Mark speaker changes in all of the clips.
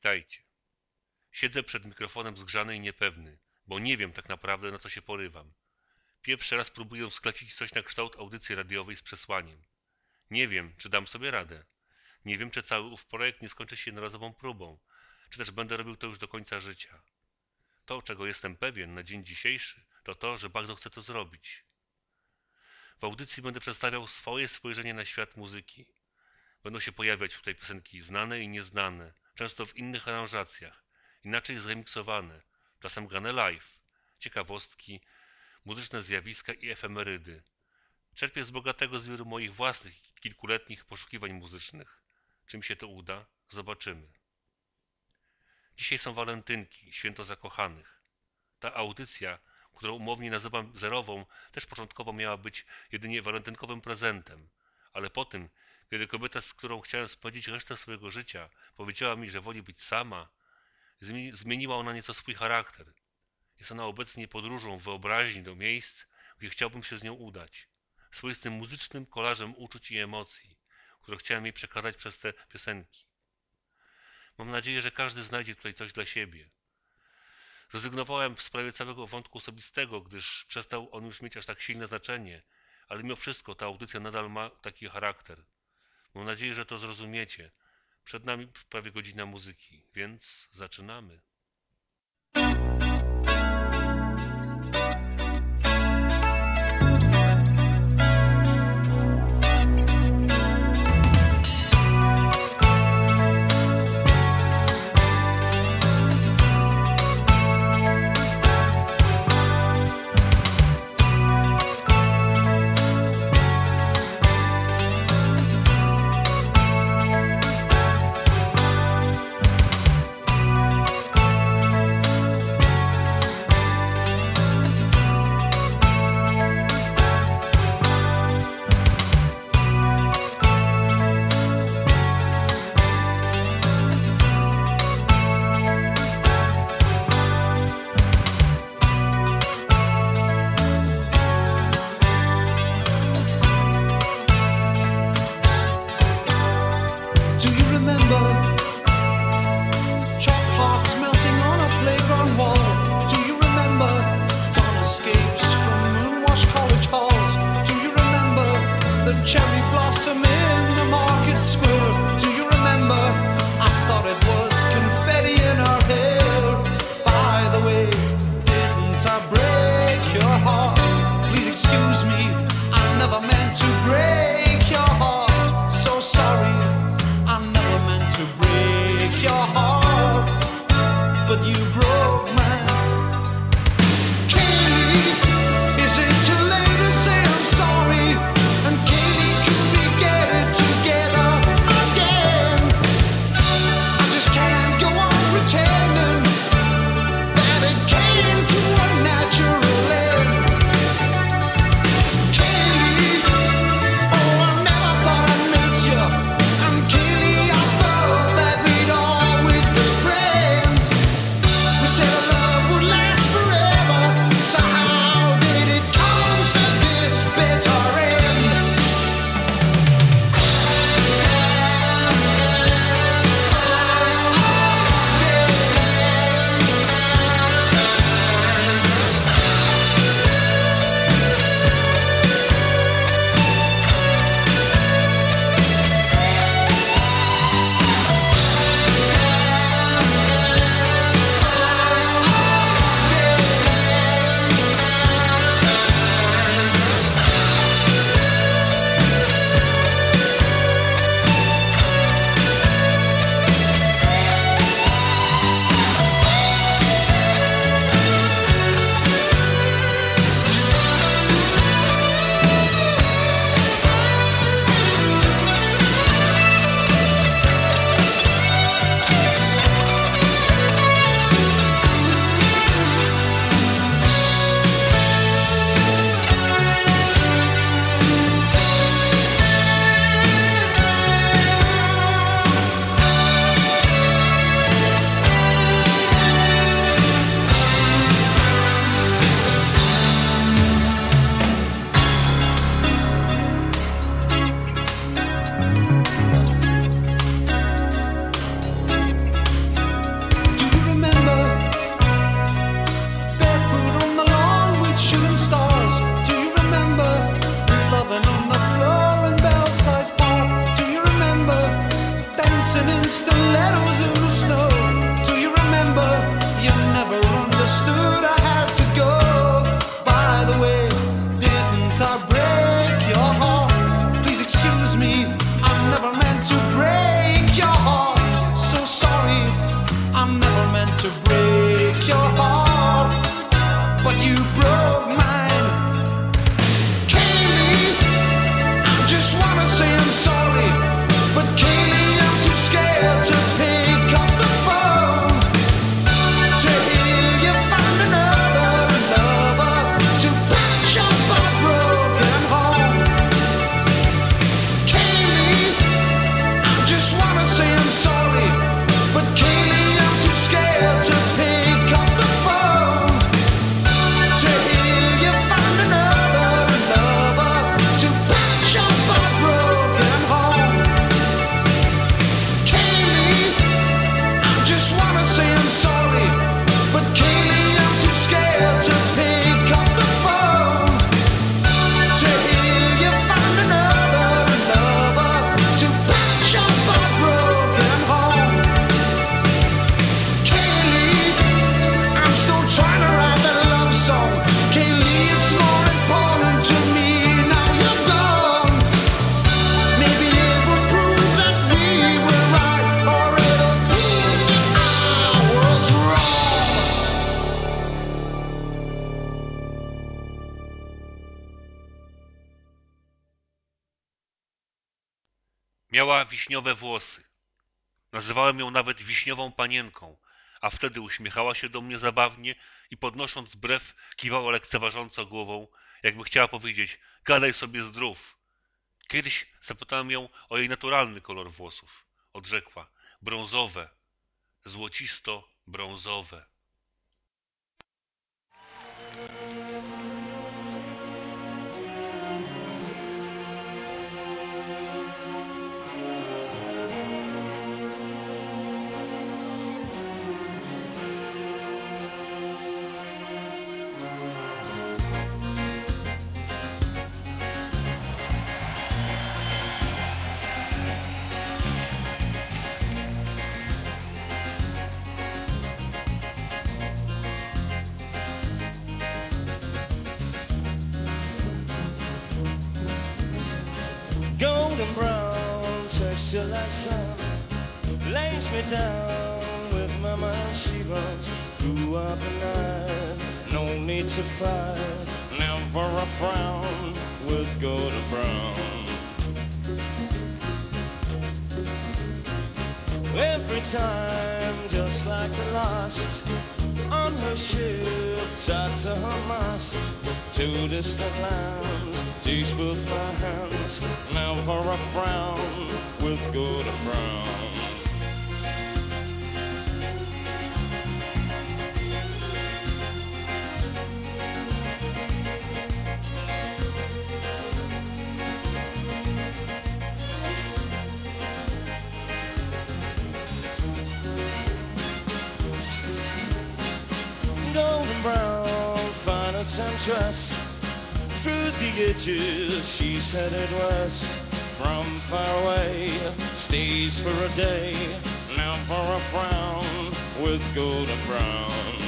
Speaker 1: Witajcie. Siedzę przed mikrofonem zgrzany i niepewny, bo nie wiem tak naprawdę na co się porywam. Pierwszy raz próbuję sklecić coś na kształt audycji radiowej z przesłaniem. Nie wiem, czy dam sobie radę. Nie wiem, czy cały ów projekt nie skończy się jednorazową próbą, czy też będę robił to już do końca życia. To, czego jestem pewien na dzień dzisiejszy, to to, że bardzo chcę to zrobić. W audycji będę przedstawiał swoje spojrzenie na świat muzyki. Będą się pojawiać tutaj piosenki znane i nieznane, często w innych aranżacjach, inaczej zremiksowane, czasem grane live, ciekawostki, muzyczne zjawiska i efemerydy. Czerpię z bogatego zbioru moich własnych kilkuletnich poszukiwań muzycznych. Czym się to uda, zobaczymy. Dzisiaj są walentynki, święto zakochanych. Ta audycja, którą umownie nazywam zerową, też początkowo miała być jedynie walentynkowym prezentem, ale po tym, kiedy kobieta, z którą chciałem spędzić resztę swojego życia, powiedziała mi, że woli być sama, zmieniła ona nieco swój charakter. Jest ona obecnie podróżą wyobraźni do miejsc, gdzie chciałbym się z nią udać. Swoistym muzycznym kolarzem uczuć i emocji, które chciałem jej przekazać przez te piosenki. Mam nadzieję, że każdy znajdzie tutaj coś dla siebie. Zrezygnowałem w sprawie całego wątku osobistego, gdyż przestał on już mieć aż tak silne znaczenie, ale mimo wszystko ta audycja nadal ma taki charakter. Mam nadzieję, że to zrozumiecie. Przed nami prawie godzina muzyki, więc zaczynamy. Wiśniową panienką, a wtedy uśmiechała się do mnie zabawnie i podnosząc brew kiwała lekceważąco głową, jakby chciała powiedzieć gadaj sobie zdrów. Kiedyś zapytałem ją o jej naturalny kolor włosów. Odrzekła brązowe, złocisto-brązowe.
Speaker 2: Texture like sun lays me down with mama and she runs through up the night no need to fight. Never a frown with golden brown. Every time just like the last on her ship tied to her mast to distant lands teach both my hands never a frown with golden brown through the edges she's headed west from far away stays for a day now for a frown with golden brown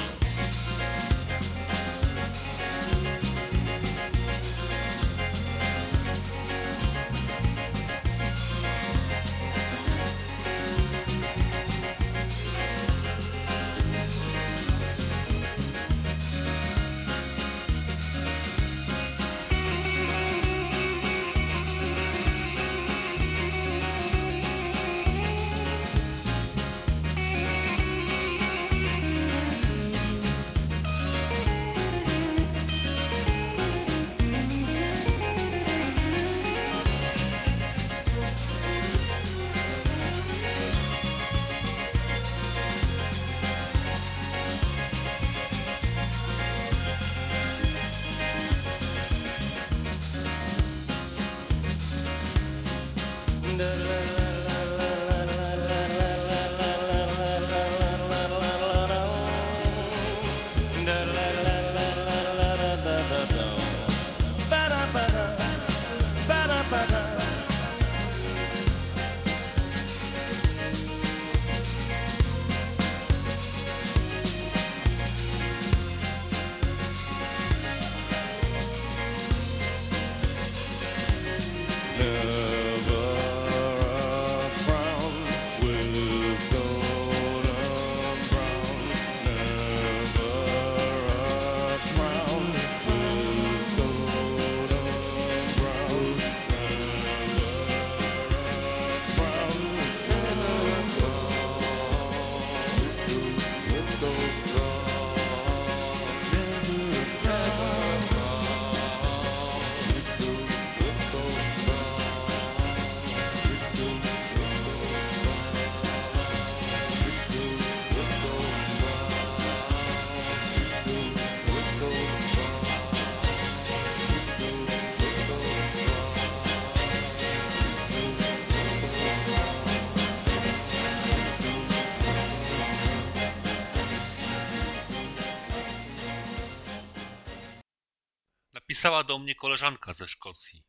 Speaker 1: Napisała do mnie koleżanka ze Szkocji.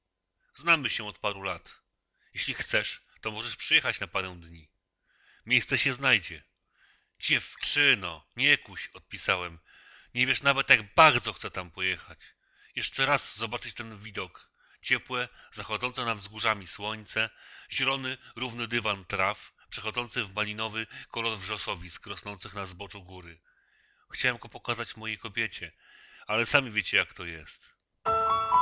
Speaker 1: Znamy się od paru lat. Jeśli chcesz, to możesz przyjechać na parę dni. Miejsce się znajdzie. Dziewczyno, nie kuś, odpisałem. Nie wiesz nawet, jak bardzo chcę tam pojechać. Jeszcze raz zobaczyć ten widok. Ciepłe, zachodzące nad wzgórzami słońce, zielony, równy dywan traw, przechodzący w malinowy kolor wrzosowisk rosnących na zboczu góry. Chciałem go pokazać mojej kobiecie, ale sami wiecie, jak to jest. you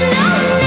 Speaker 1: no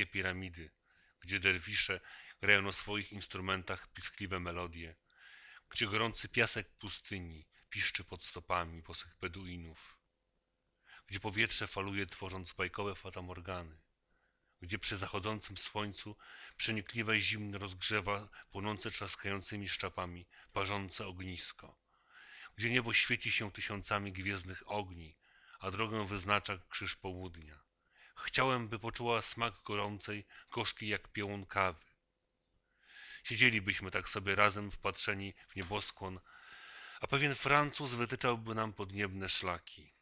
Speaker 1: egipskie piramidy, gdzie derwisze grają na swoich instrumentach piskliwe melodie, gdzie gorący piasek pustyni piszczy pod stopami bosych beduinów, gdzie powietrze faluje tworząc bajkowe fatamorgany, gdzie przy zachodzącym słońcu przenikliwe zimno rozgrzewa płonące trzaskającymi szczapami parzące ognisko, gdzie niebo świeci się tysiącami gwiezdnych ogni, a drogę wyznacza krzyż południa. Chciałem, by poczuła smak gorącej, gorzkiej jak piołun kawy. Siedzielibyśmy tak sobie razem wpatrzeni w nieboskłon, a pewien Francuz wytyczałby nam podniebne szlaki.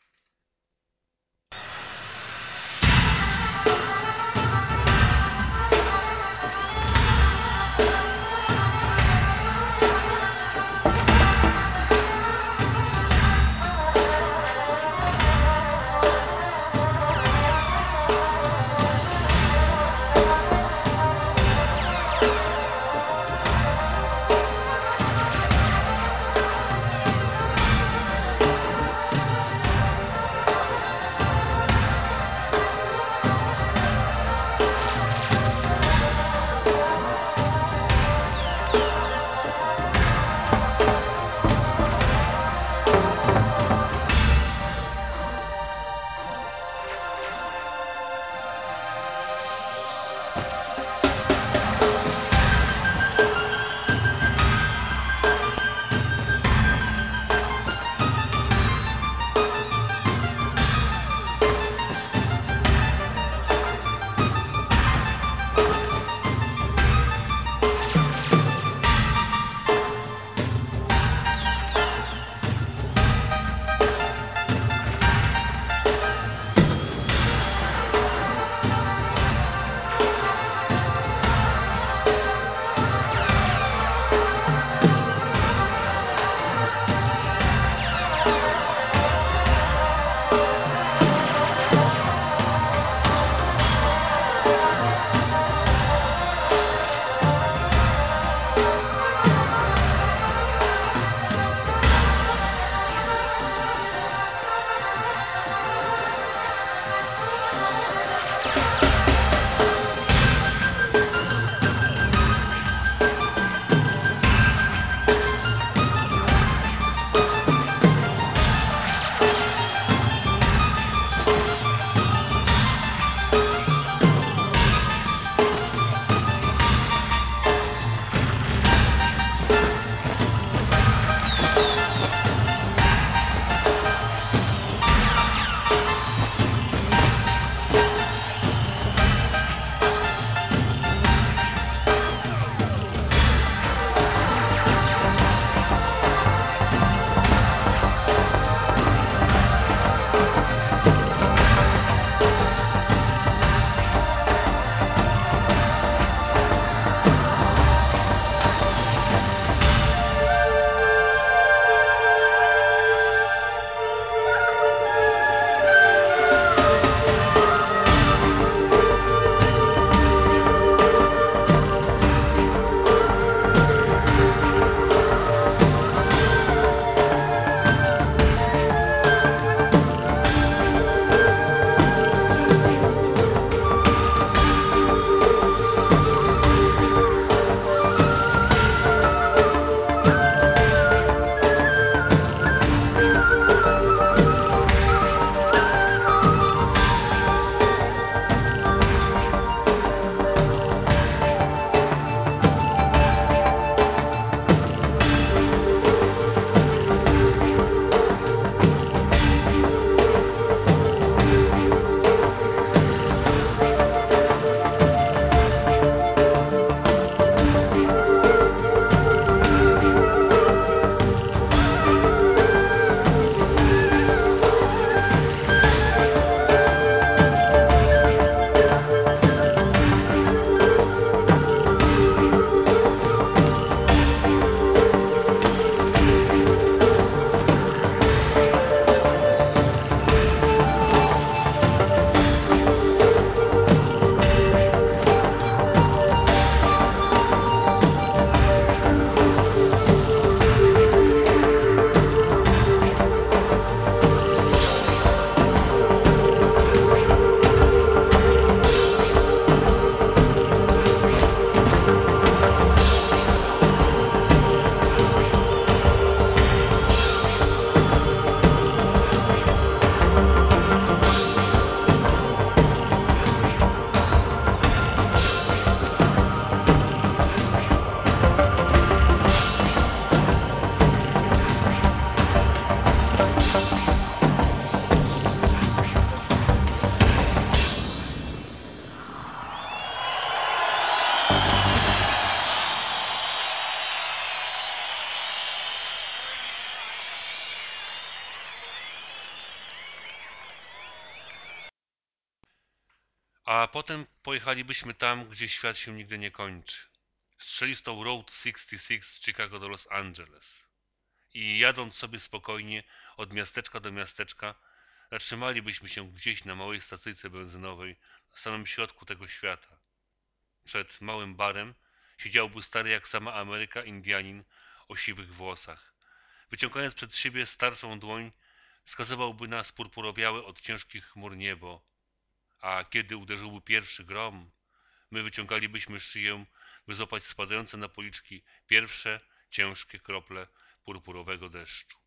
Speaker 1: Potem pojechalibyśmy tam, gdzie świat się nigdy nie kończy. Strzelistą Road 66 z Chicago do Los Angeles. I jadąc sobie spokojnie od miasteczka do miasteczka, zatrzymalibyśmy się gdzieś na małej stacyjce benzynowej w samym środku tego świata. Przed małym barem siedziałby stary jak sama Ameryka Indianin o siwych włosach. Wyciągając przed siebie starczą dłoń, wskazywałby na spurpurowiałe od ciężkich chmur niebo, a kiedy uderzyłby pierwszy grom, my wyciągalibyśmy szyję, by złapać spadające na policzki pierwsze ciężkie krople purpurowego deszczu.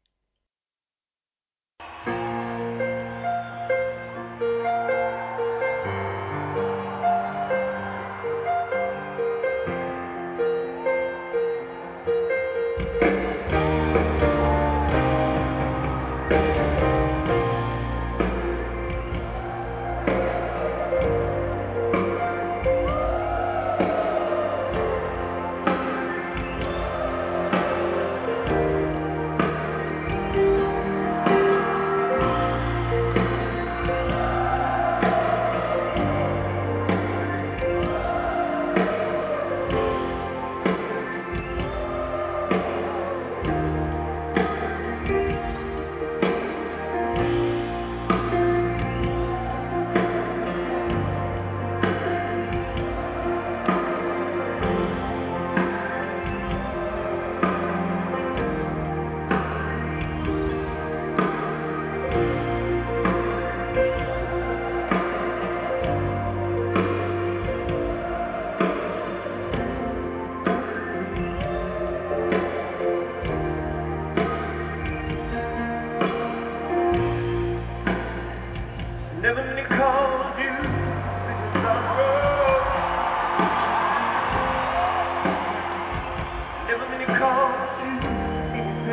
Speaker 3: cause you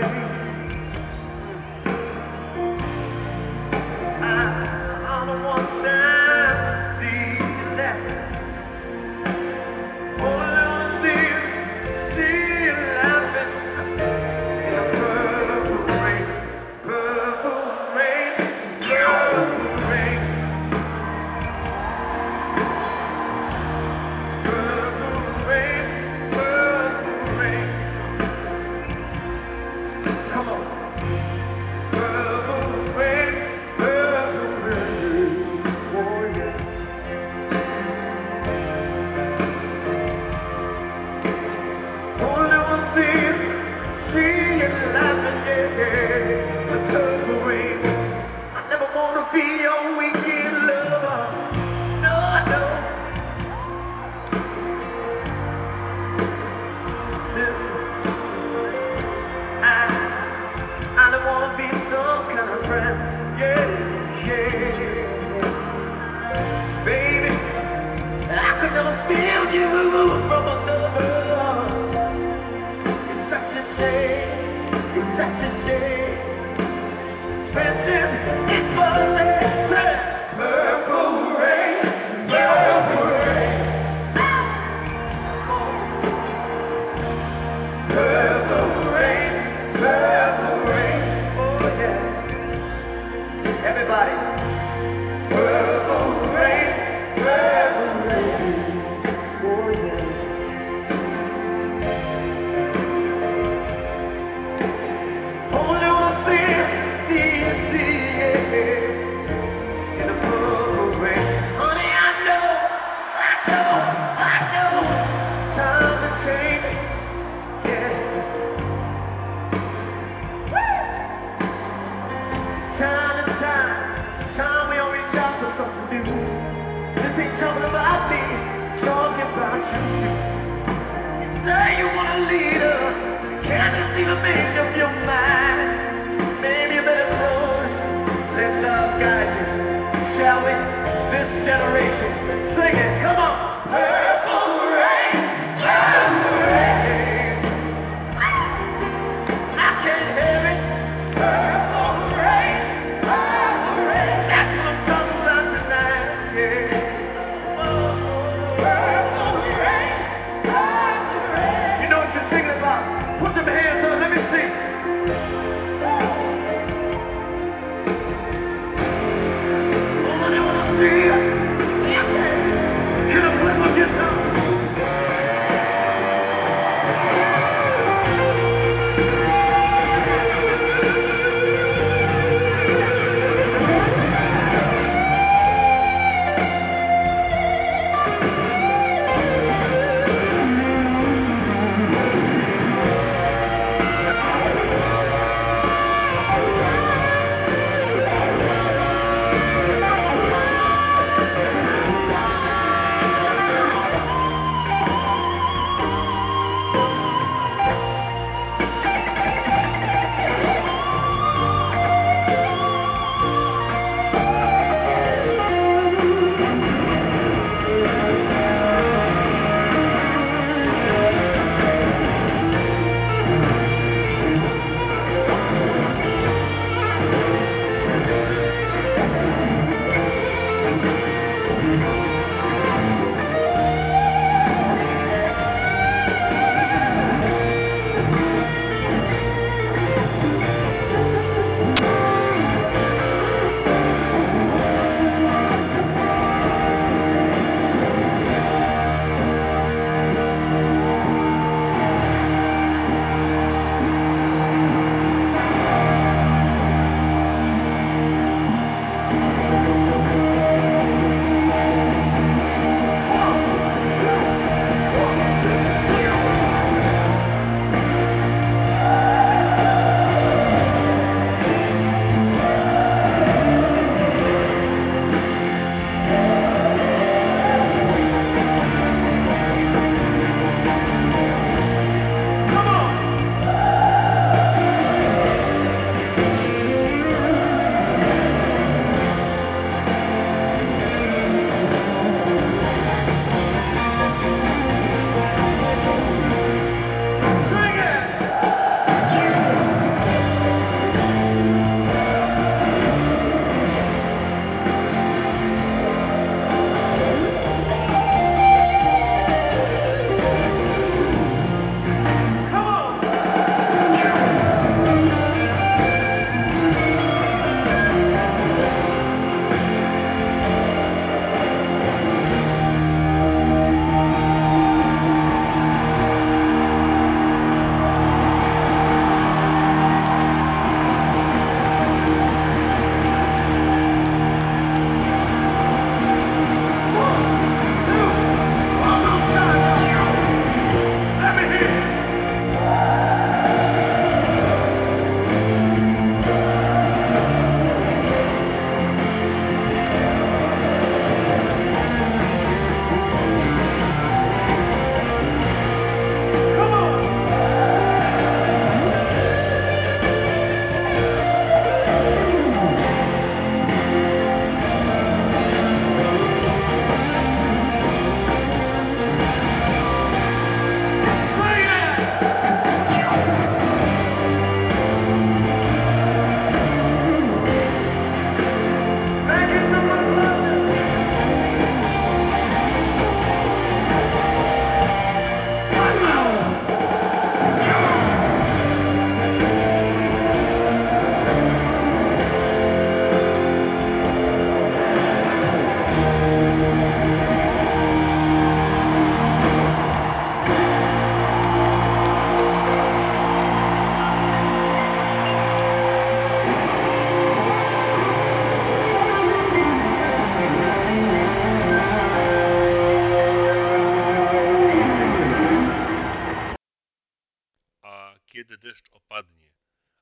Speaker 3: pain. About you say you want a leader, can't you seem to make up your mind? Maybe you better close, let love guide you, shall we? This generation, sing it,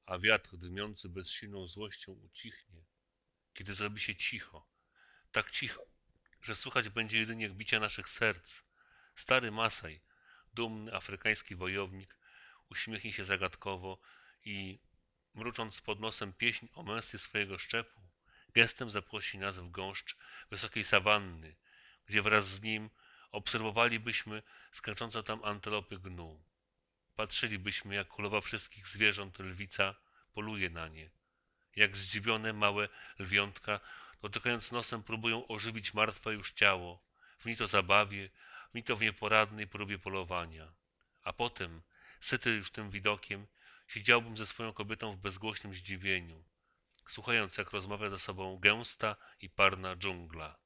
Speaker 1: a wiatr dymiący bezsilną złością ucichnie, kiedy zrobi się cicho, tak cicho, że słychać będzie jedynie bicia naszych serc. Stary Masaj, dumny afrykański wojownik, uśmiechnie się zagadkowo i, mrucząc pod nosem pieśń o męstwie swojego szczepu, gestem zaprosi nas w gąszcz wysokiej sawanny, gdzie wraz z nim obserwowalibyśmy skręczące tam antylopy gnu. Patrzylibyśmy, jak królowa wszystkich zwierząt lwica poluje na nie. Jak zdziwione małe lwiątka, dotykając nosem, próbują ożywić martwe już ciało, w ni to zabawie, w ni to w nieporadnej próbie polowania. A potem, syty już tym widokiem, siedziałbym ze swoją kobietą w bezgłośnym zdziwieniu, słuchając, jak rozmawia ze sobą gęsta i parna dżungla.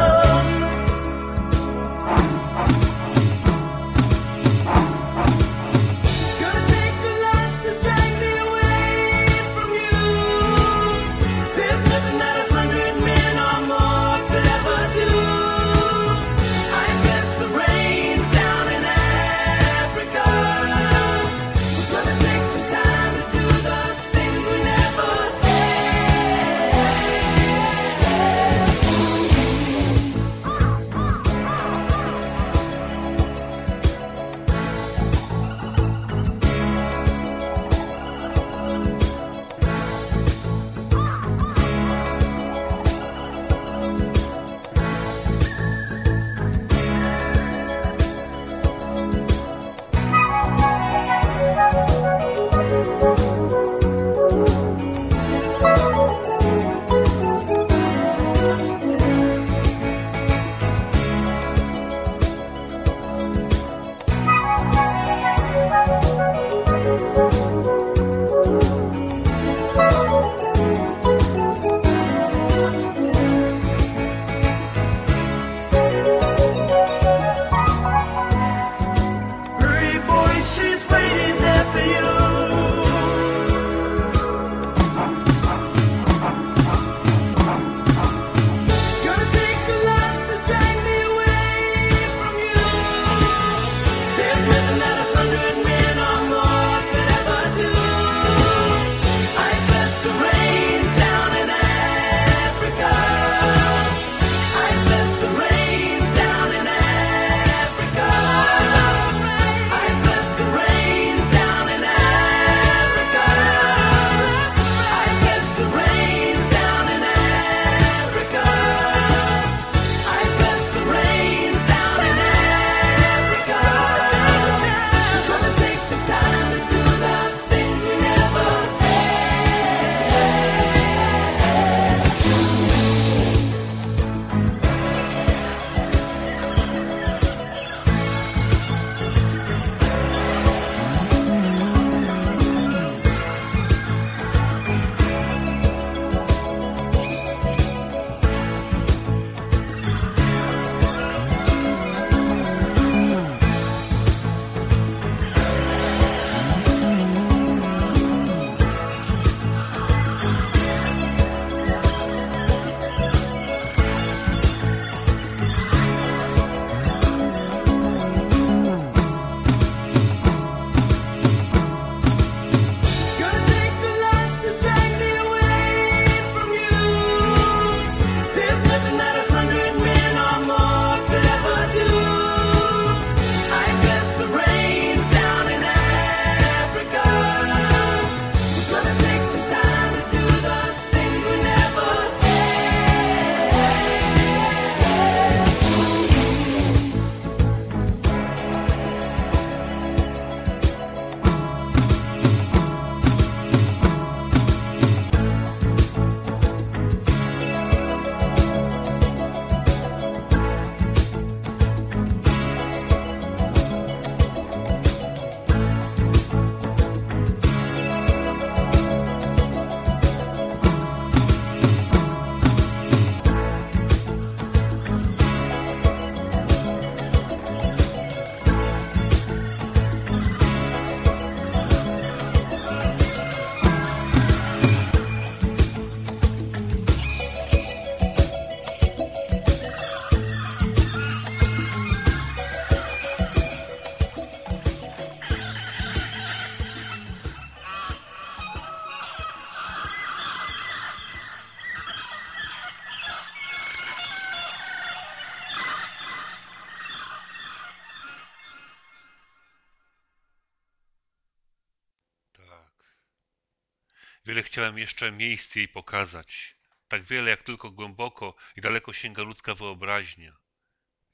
Speaker 4: Chciałem jeszcze miejsc jej pokazać. Tak wiele, jak tylko głęboko i daleko sięga ludzka wyobraźnia.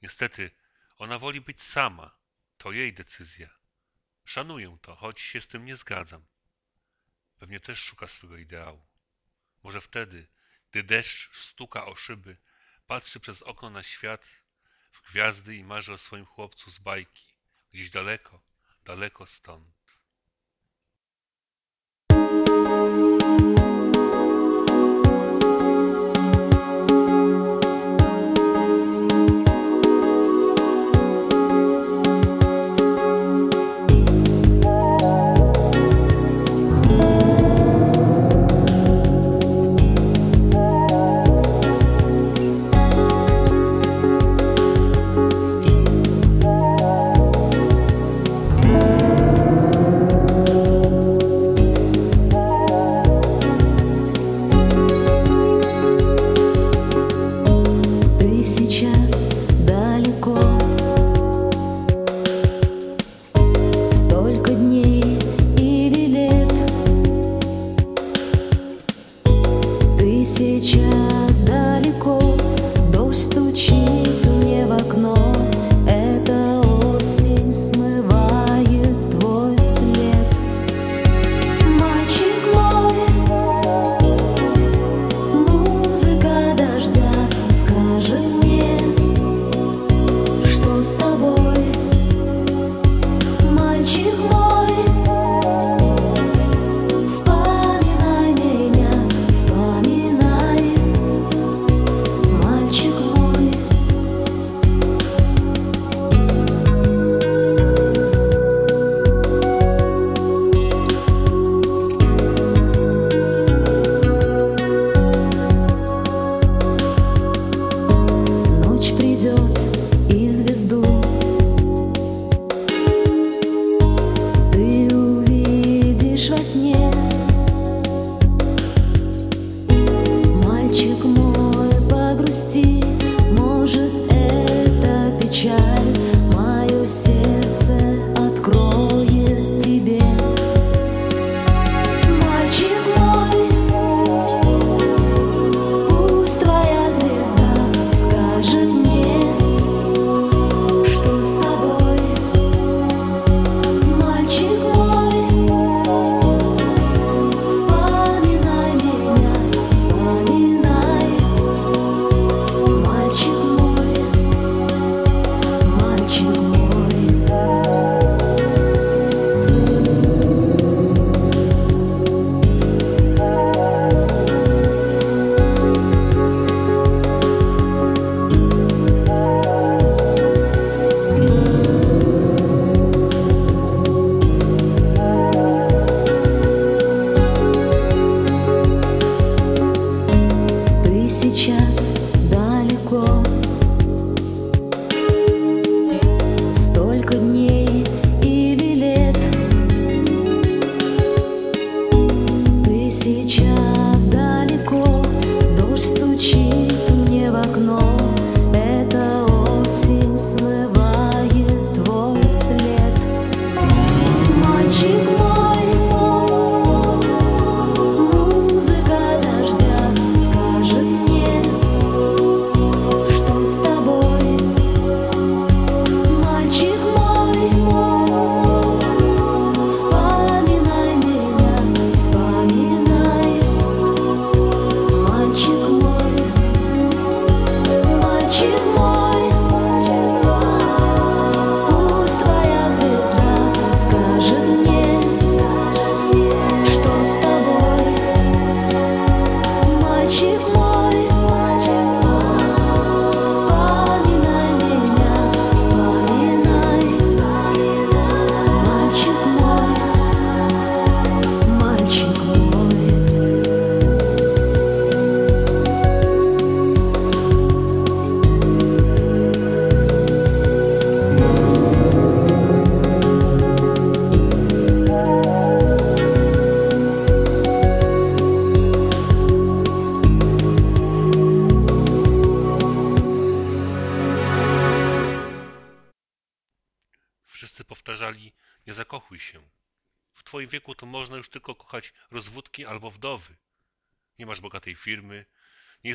Speaker 4: Niestety, ona woli być sama. To jej decyzja. Szanuję to, choć się z tym nie zgadzam. Pewnie też szuka swego ideału. Może wtedy, gdy deszcz stuka o szyby, patrzy przez okno na świat, w gwiazdy i marzy o swoim chłopcu z bajki, gdzieś daleko, daleko stąd.
Speaker 1: лишь во сне.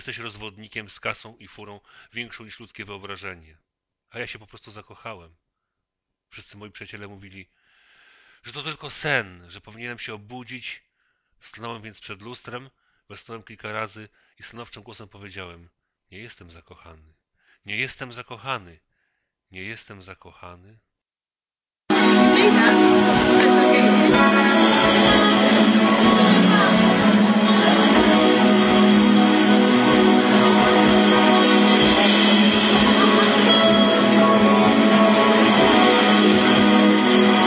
Speaker 1: Jesteś rozwodnikiem z kasą i furą większą niż ludzkie wyobrażenie. A ja się po prostu zakochałem. Wszyscy moi przyjaciele mówili, że to tylko sen, że powinienem się obudzić. Stanąłem więc przed lustrem, westnąłem kilka razy i stanowczym głosem powiedziałem: Nie jestem zakochany. Nie jestem zakochany. Nie jestem zakochany.
Speaker 5: Thank you.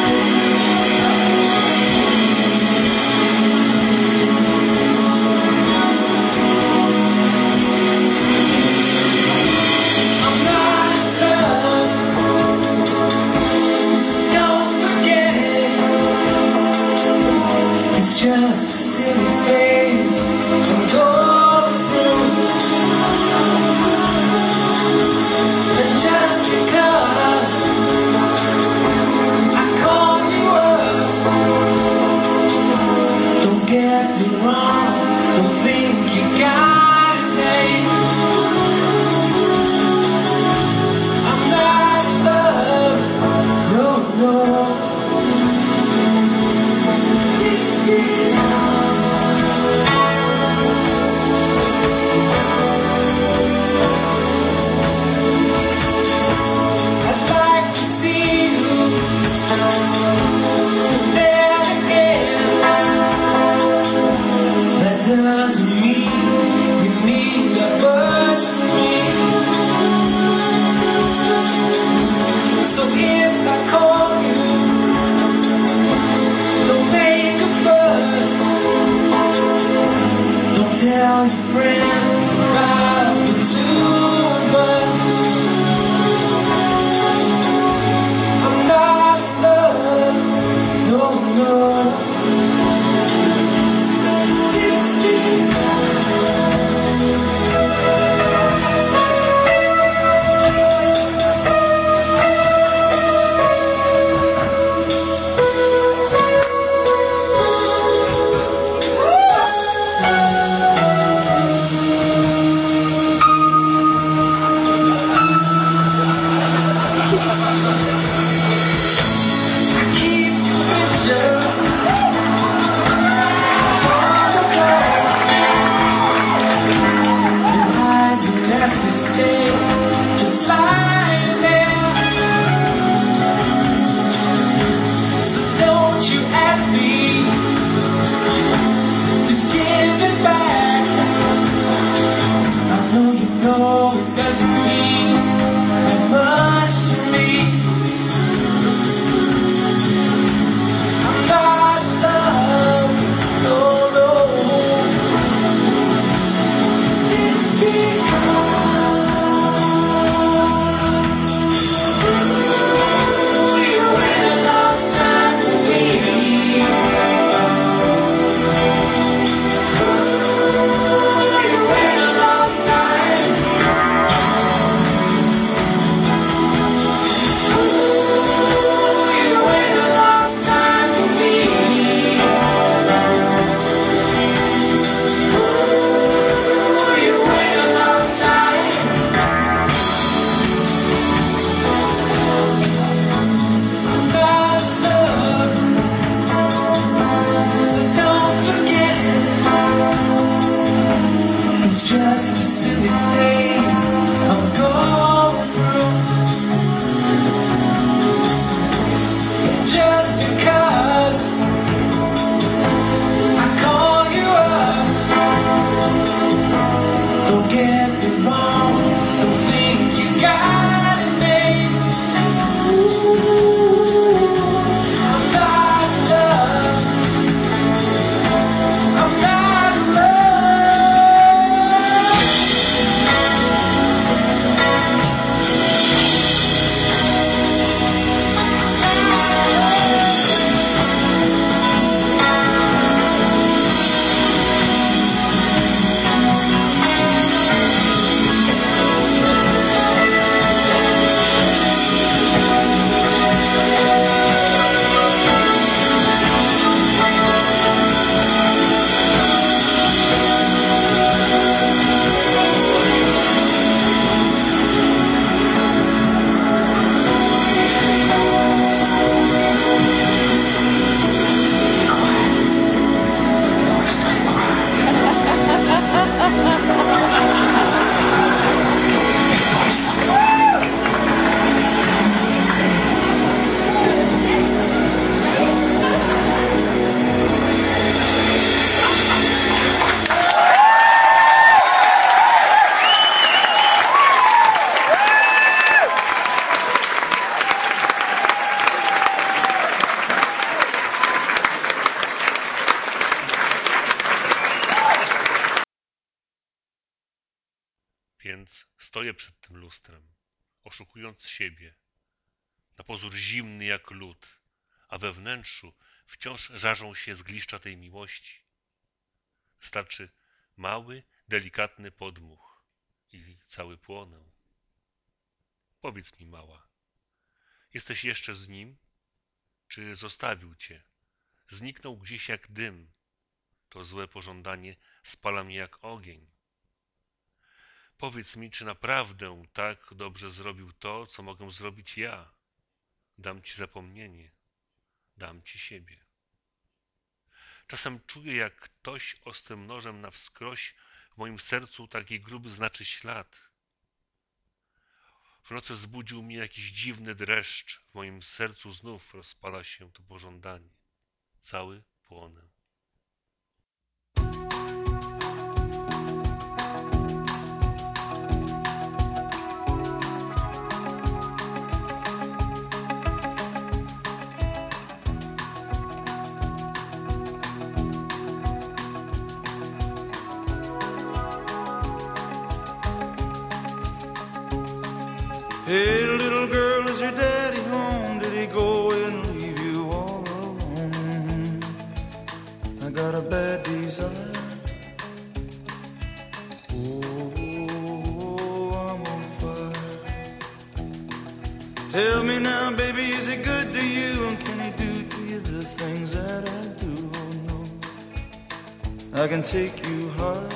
Speaker 1: Wciąż żarzą się zgliszcza tej miłości. Starczy mały, delikatny podmuch i cały płonę. Powiedz mi, mała, jesteś jeszcze z nim? Czy zostawił cię? Zniknął gdzieś jak dym. To złe pożądanie spala mnie jak ogień. Powiedz mi, czy naprawdę tak dobrze zrobił to, co mogę zrobić ja? Dam ci zapomnienie, dam ci siebie. Czasem czuję, jak ktoś ostrym nożem na wskroś w moim sercu taki gruby znaczy ślad. W nocy zbudził mnie jakiś dziwny dreszcz, w moim sercu znów rozpala się to pożądanie. Cały płonę.
Speaker 6: I can take you high.